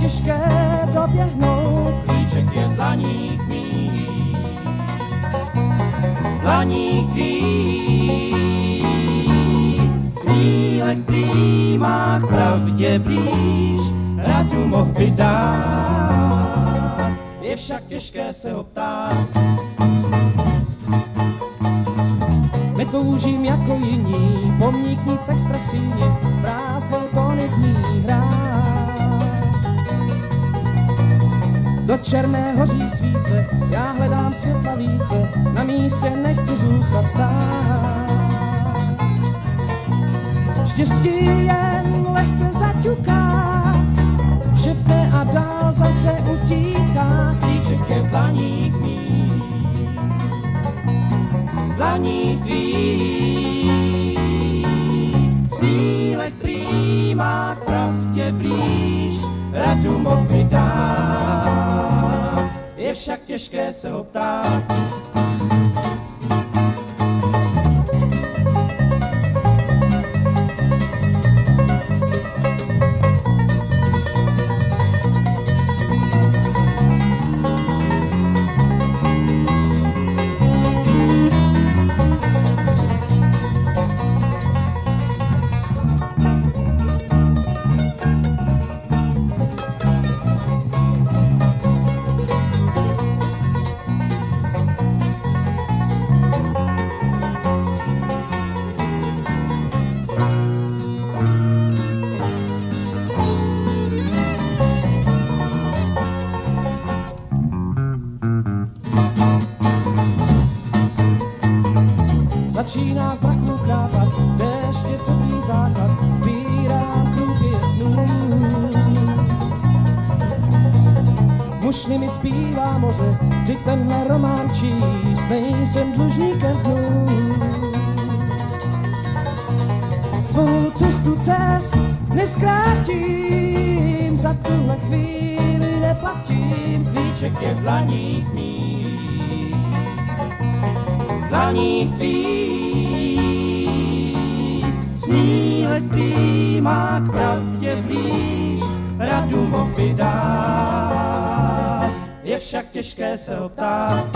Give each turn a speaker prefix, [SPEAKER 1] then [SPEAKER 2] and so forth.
[SPEAKER 1] těžké doběhnout, klíček je dlaních mých dlaních tvých. Snílek prý má k pravdě blíž, radu mohl by dát, je však těžké se ho ptát. Netoužím jako jiní, pomník mít v extrasíně, prázdné tóny v ní hrát. Do černé hoří svíce, já hledám světla více, na místě nechci zůstat stát. Štěstí jen lehce zaťuká, šepne a dál zase utíká, klíček je v dlaních mých, dlaních tvých. Snílek prý má k pravdě blíž, radu mohl by dát, je však těžké se ho ptát. Začíná z mraků krápat, déšť je dobrý základ, sbírám průběh snů. Mušny mi zpívá moře, chci tenhle román číst, nejsem dlužníkem dnů. Svou cestu cest neskrátím, za tuhle chvíli neplatím, klíček je v dlaních mých dlaních tvých. Snílek prý má k pravdě blíž, radu mohl by dát, je však těžké se ho ptát.